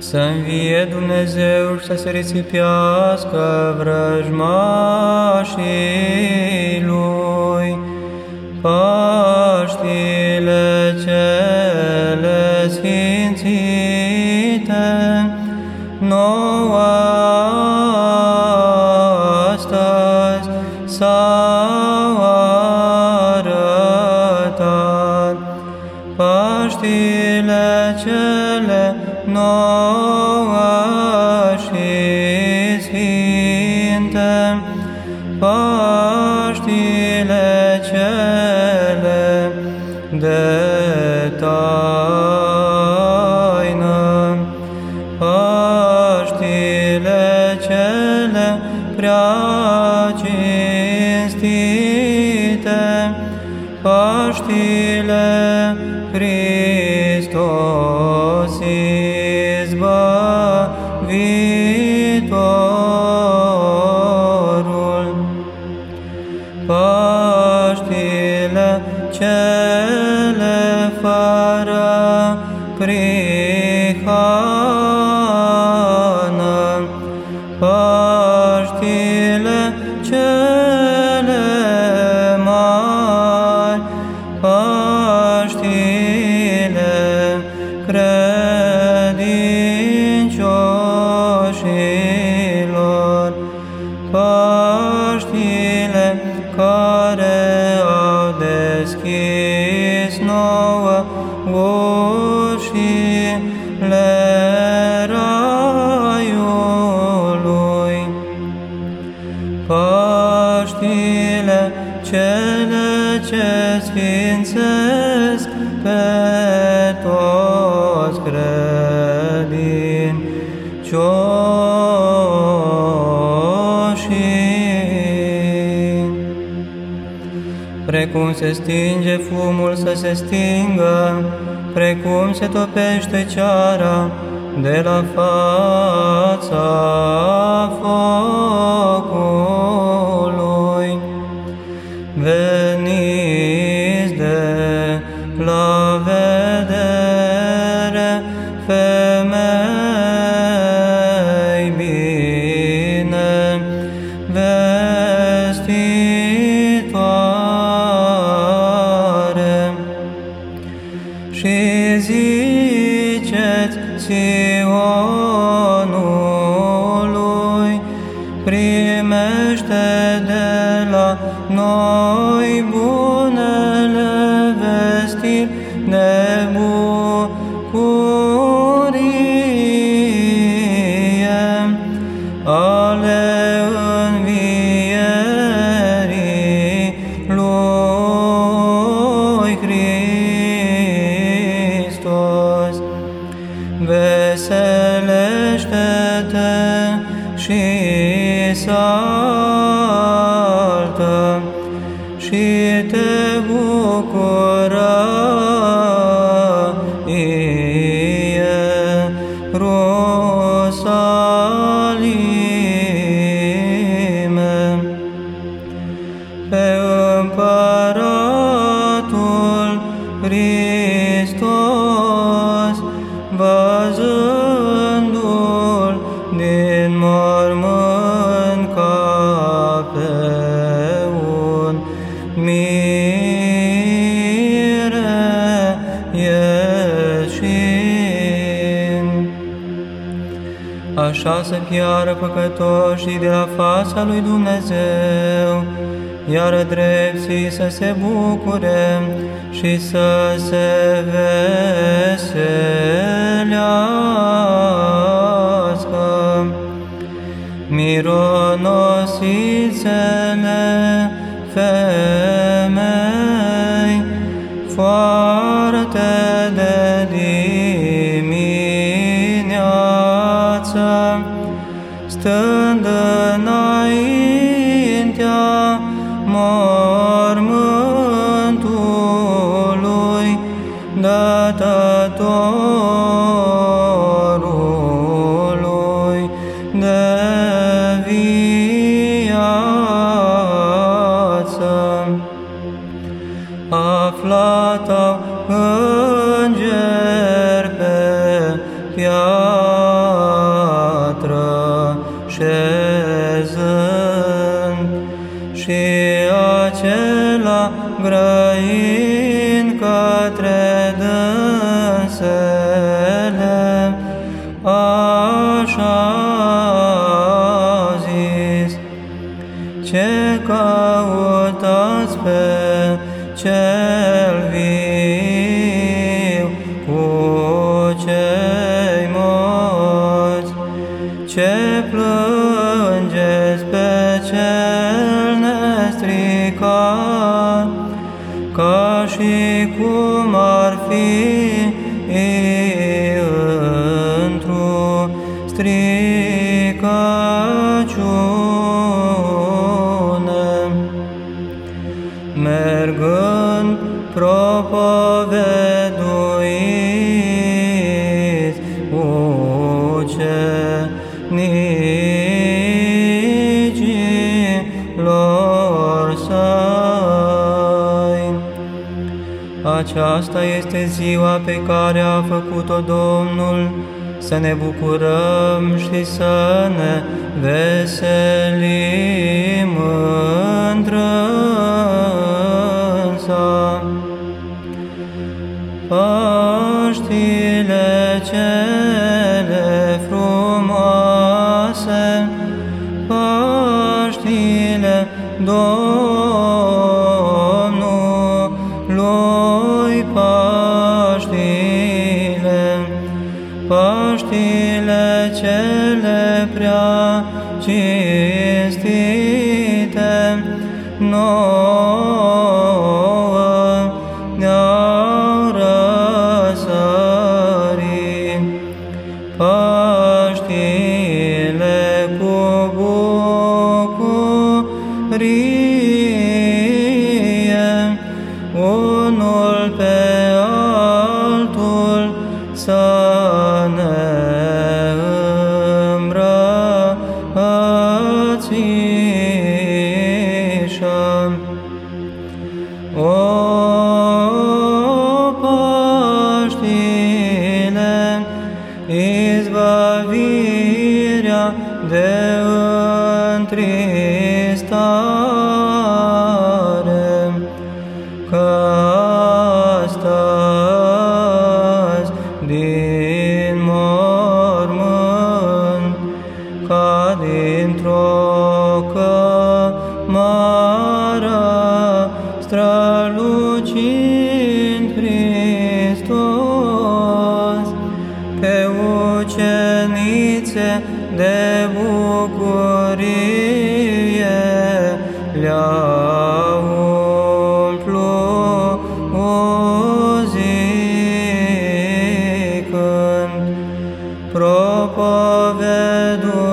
Să învie Dumnezeu și să se risipească vrăjmașii Lui. Paștile cele sfințite, nouă și sfinte, Paștile cele de taină, Paștile izbăvitorul. Paștile cele fără prihană, Paștile Paștile care au deschis nouă ușile raiului. Paștile cele ce sfințesc pe toți credincioșii. Precum se stinge fumul să se stingă, precum se topește ceara de la fața focului. Veniți Sionului, primește de la noi bunele vestiri de bucurie ale învierii lui Hristos. Așa să piară păcătoșii de la fața lui Dumnezeu, iar drepții să se bucure și să se veselească. stand up cezând și acela grăind către dânsele, așa zis, ce căutați pe cel ca și cum ar fi într-o stricăciune. Mergând propoveduiți ucenicilor Aceasta este ziua pe care a făcut-o Domnul, să ne bucurăm și să ne veselim într-însa. Unul pe altul să ne îmbrățișăm. O Paștile, izbăvirea de ucenițe de bucurie le-a umplu o zi când propoveduiți